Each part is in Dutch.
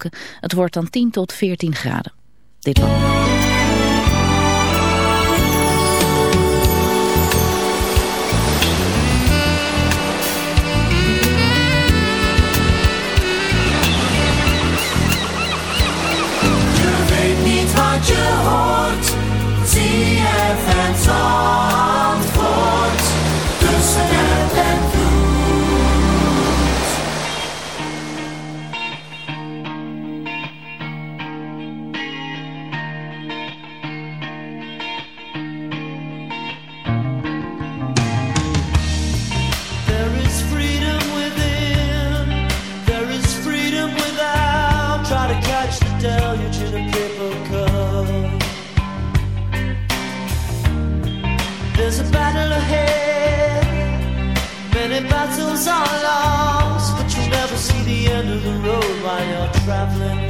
wolken. Het wordt dan 10 tot 14 graden. Dit was... Je weet niet je hoort, zie are lost, but you never see the end of the road while you're traveling.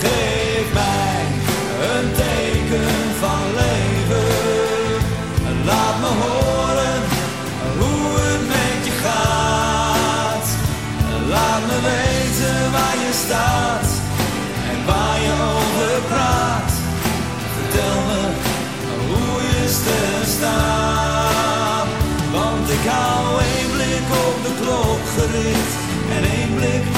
Geef mij een teken van leven. Laat me horen hoe het met je gaat. Laat me weten waar je staat en waar je over praat. Vertel me hoe je stem staat. Want ik hou één blik op de klok gericht en één blik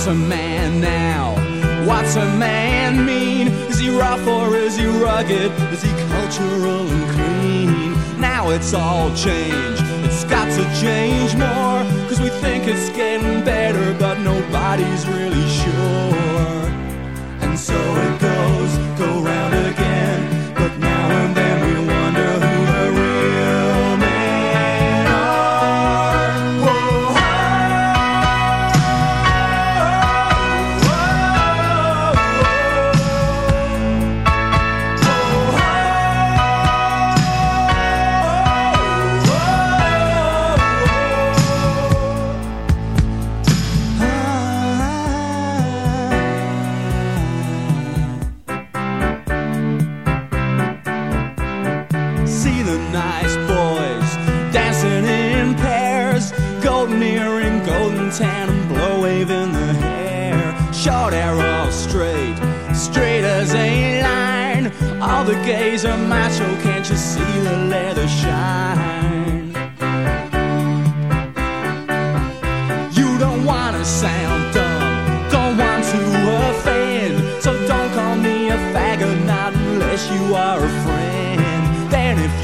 What's a man now? What's a man mean? Is he rough or is he rugged? Is he cultural and clean? Now it's all changed. It's got to change more. Cause we think it's getting better, but nobody's really sure.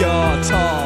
you're tall.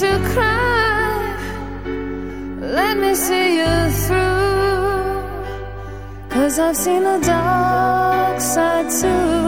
to cry. Let me see you through. Cause I've seen the dark side too.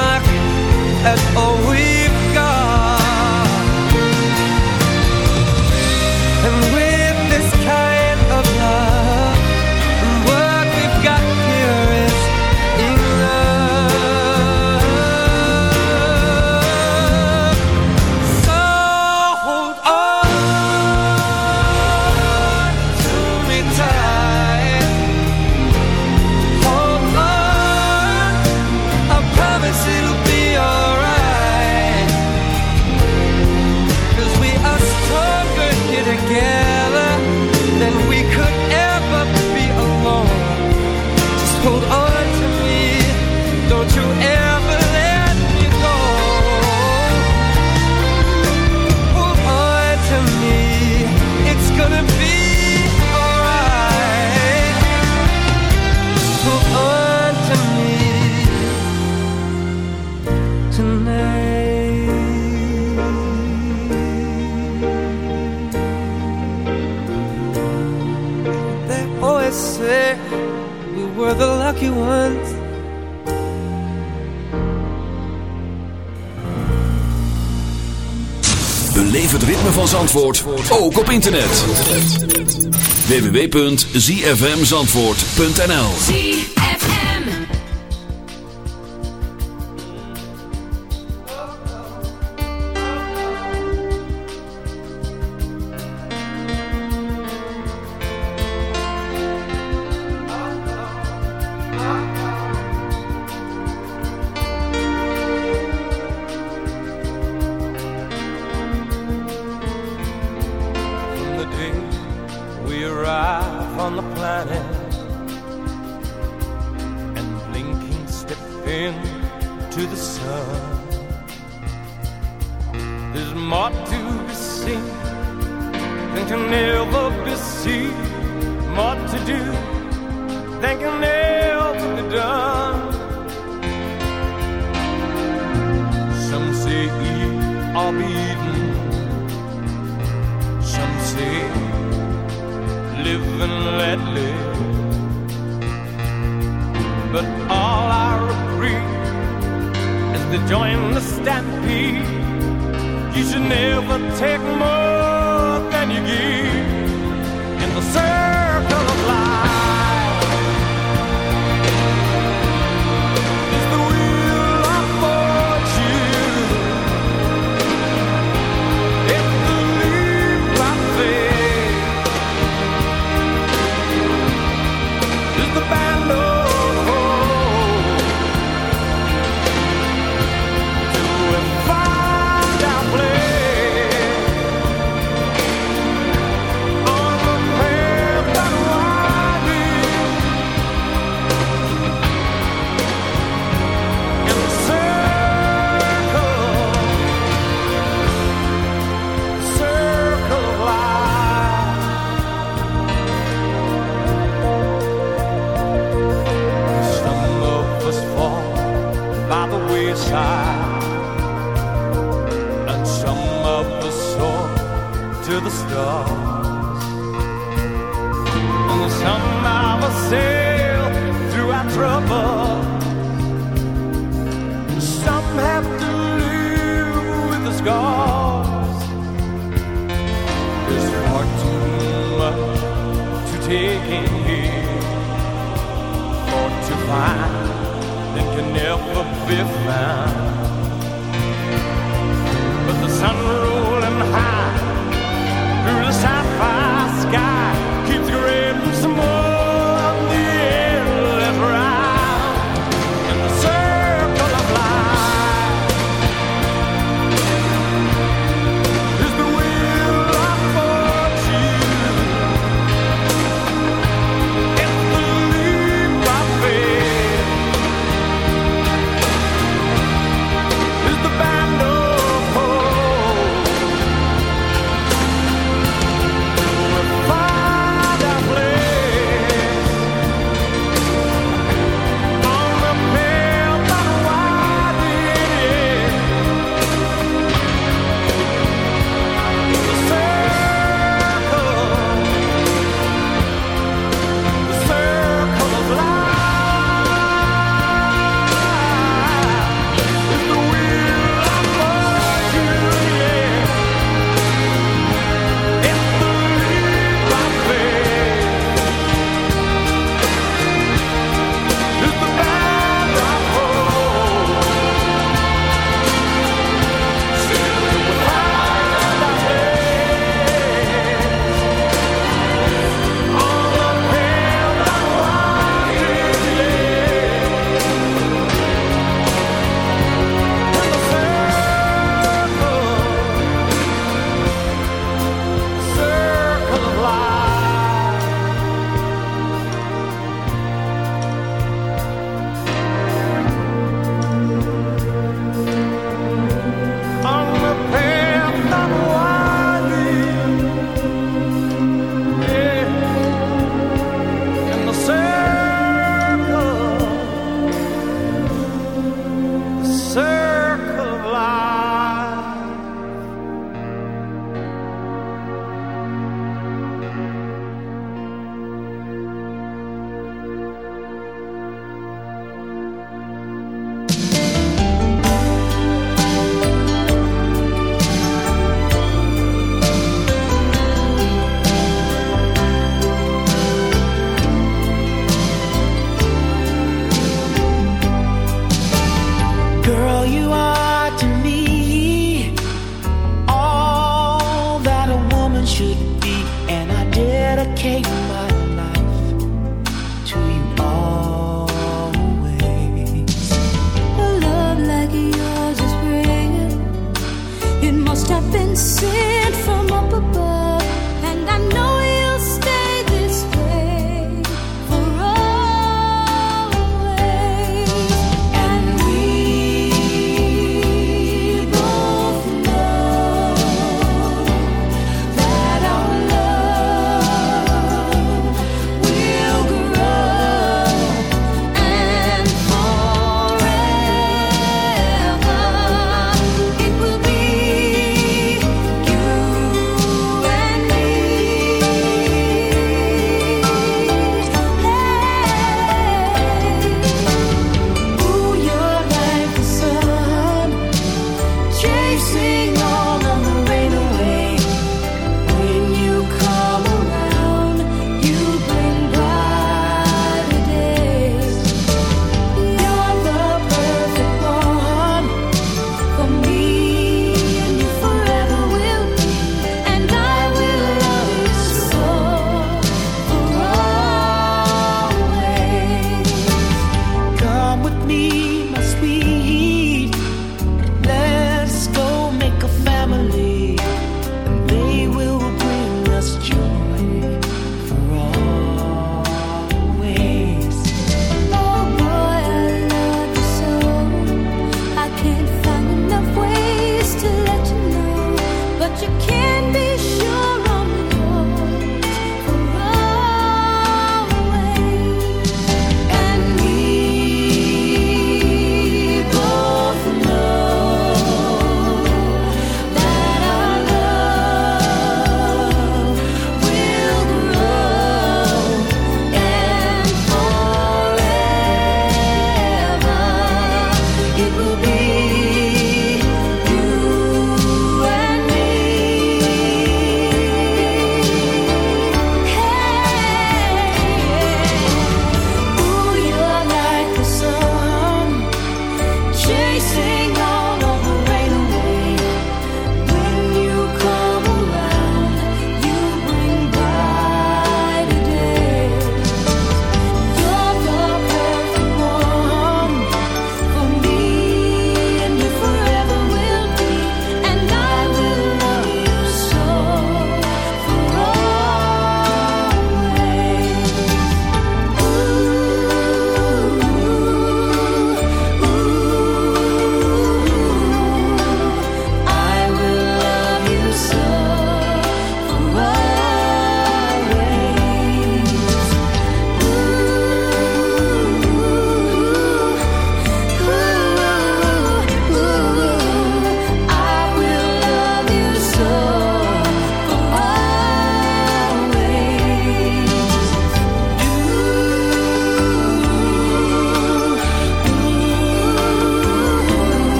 at all we've ones. Beleef ritme van Zandvoort, ook op internet. www.zfmzandvoort.nl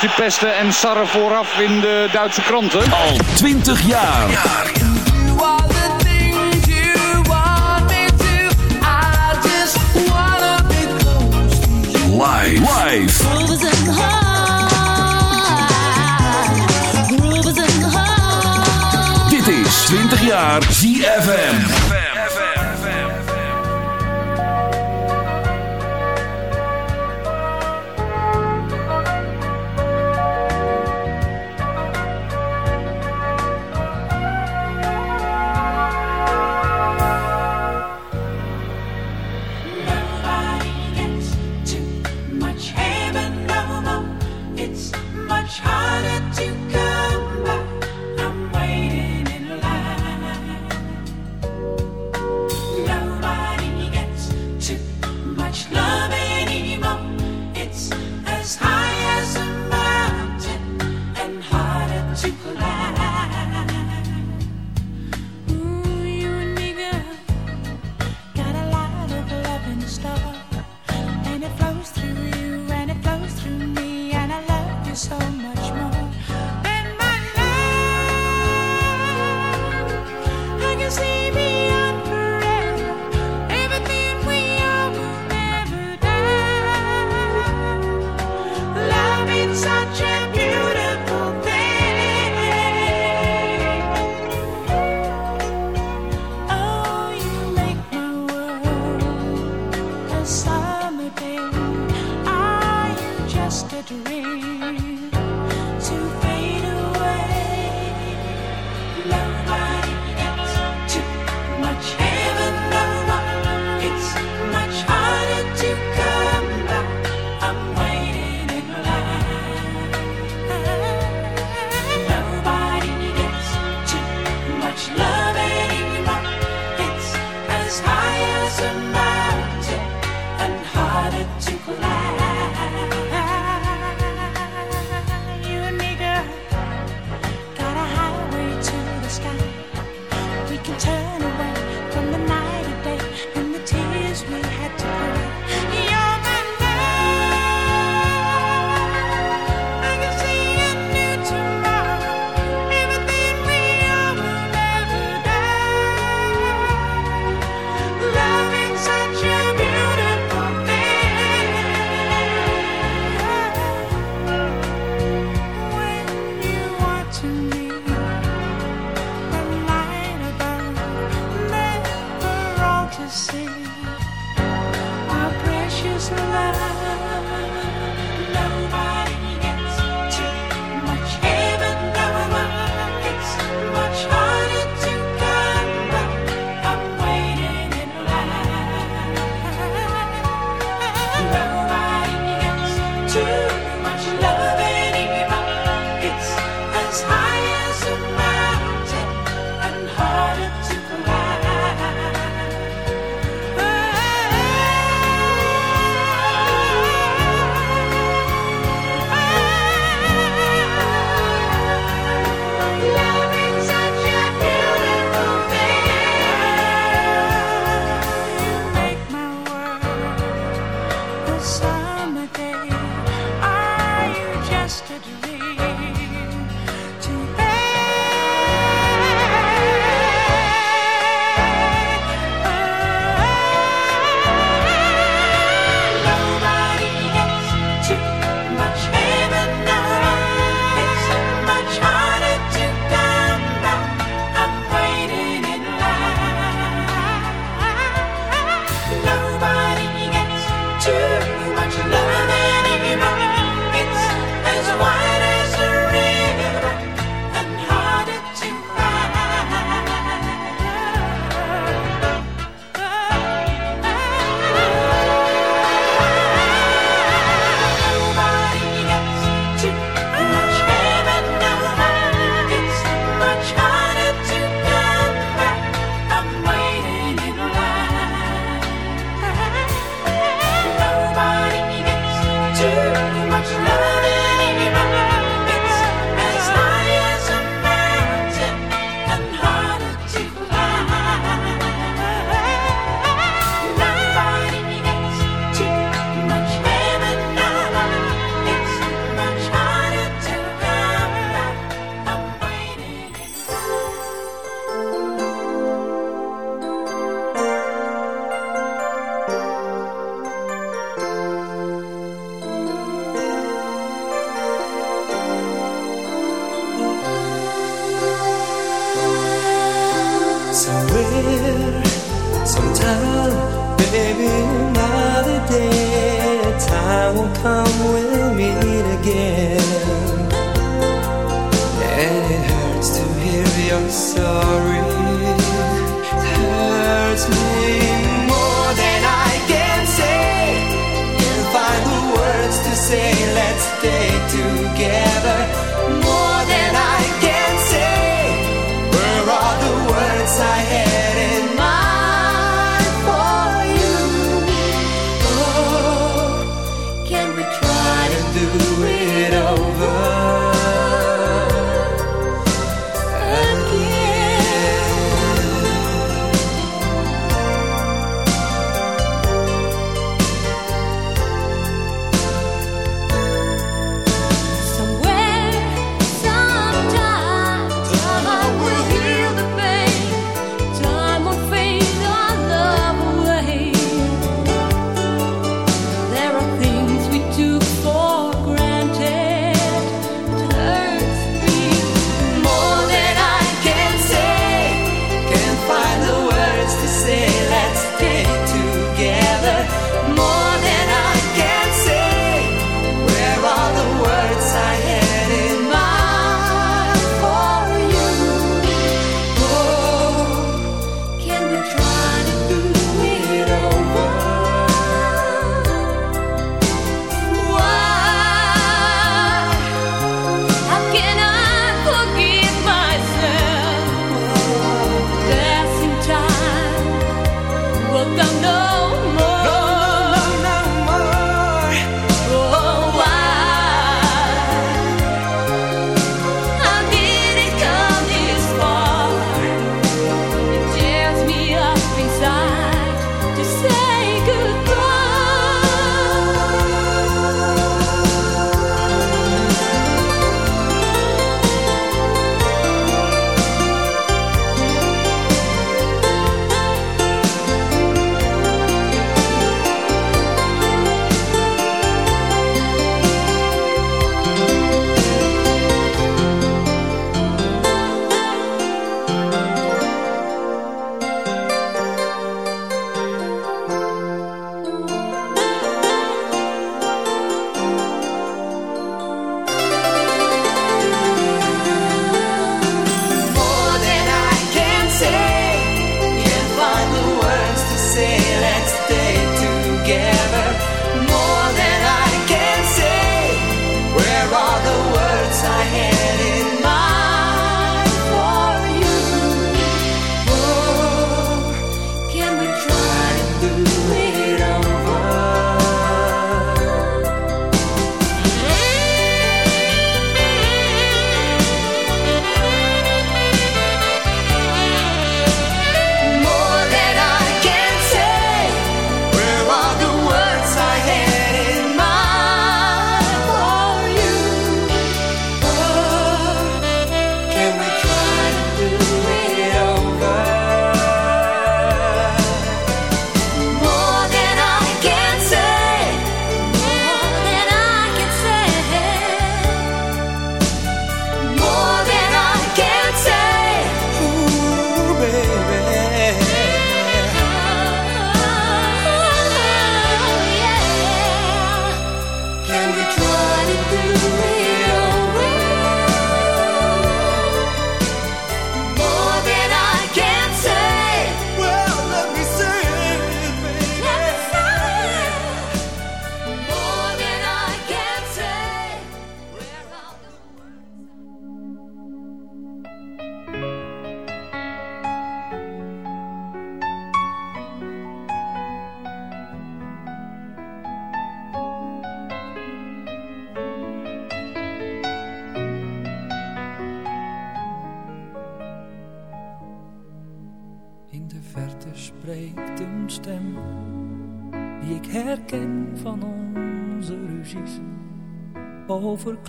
Nederlandertje pesten en sarren vooraf in de Duitse kranten. Al 20 jaar. Live. Dit is 20 jaar ZFM.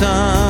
sun?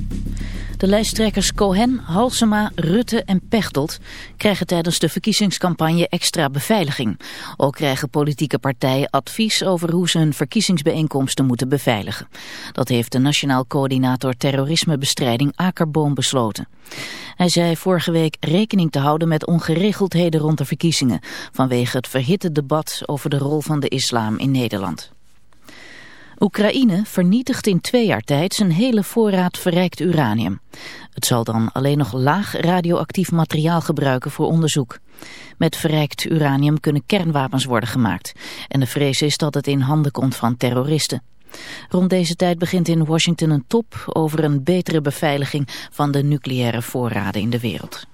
De lijsttrekkers Cohen, Halsema, Rutte en Pechtold krijgen tijdens de verkiezingscampagne extra beveiliging. Ook krijgen politieke partijen advies over hoe ze hun verkiezingsbijeenkomsten moeten beveiligen. Dat heeft de Nationaal Coördinator Terrorismebestrijding Akerboom besloten. Hij zei vorige week rekening te houden met ongeregeldheden rond de verkiezingen vanwege het verhitte debat over de rol van de islam in Nederland. Oekraïne vernietigt in twee jaar tijd zijn hele voorraad verrijkt uranium. Het zal dan alleen nog laag radioactief materiaal gebruiken voor onderzoek. Met verrijkt uranium kunnen kernwapens worden gemaakt. En de vrees is dat het in handen komt van terroristen. Rond deze tijd begint in Washington een top over een betere beveiliging van de nucleaire voorraden in de wereld.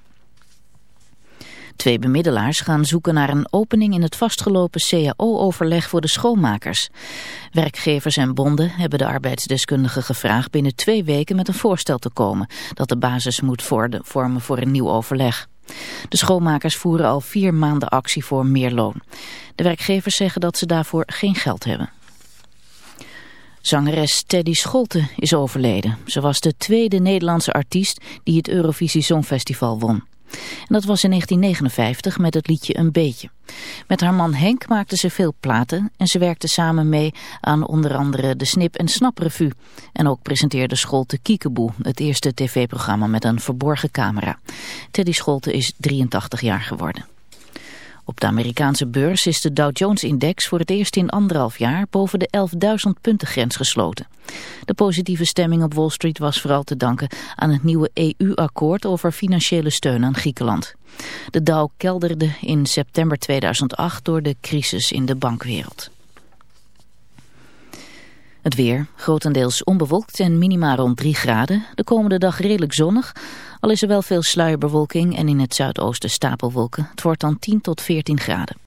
Twee bemiddelaars gaan zoeken naar een opening in het vastgelopen CAO-overleg voor de schoonmakers. Werkgevers en bonden hebben de arbeidsdeskundigen gevraagd binnen twee weken met een voorstel te komen dat de basis moet vormen voor een nieuw overleg. De schoonmakers voeren al vier maanden actie voor meer loon. De werkgevers zeggen dat ze daarvoor geen geld hebben. Zangeres Teddy Scholte is overleden. Ze was de tweede Nederlandse artiest die het Eurovisie Songfestival won. En dat was in 1959 met het liedje Een Beetje. Met haar man Henk maakte ze veel platen en ze werkte samen mee aan onder andere de Snip en Snap Revue. En ook presenteerde Scholte Kiekeboe, het eerste tv-programma met een verborgen camera. Teddy Scholte is 83 jaar geworden. Op de Amerikaanse beurs is de Dow Jones-index voor het eerst in anderhalf jaar boven de 11.000 punten grens gesloten. De positieve stemming op Wall Street was vooral te danken aan het nieuwe EU-akkoord over financiële steun aan Griekenland. De Dow kelderde in september 2008 door de crisis in de bankwereld. Het weer, grotendeels onbewolkt en minima rond 3 graden. De komende dag redelijk zonnig, al is er wel veel sluierbewolking en in het zuidoosten stapelwolken. Het wordt dan 10 tot 14 graden.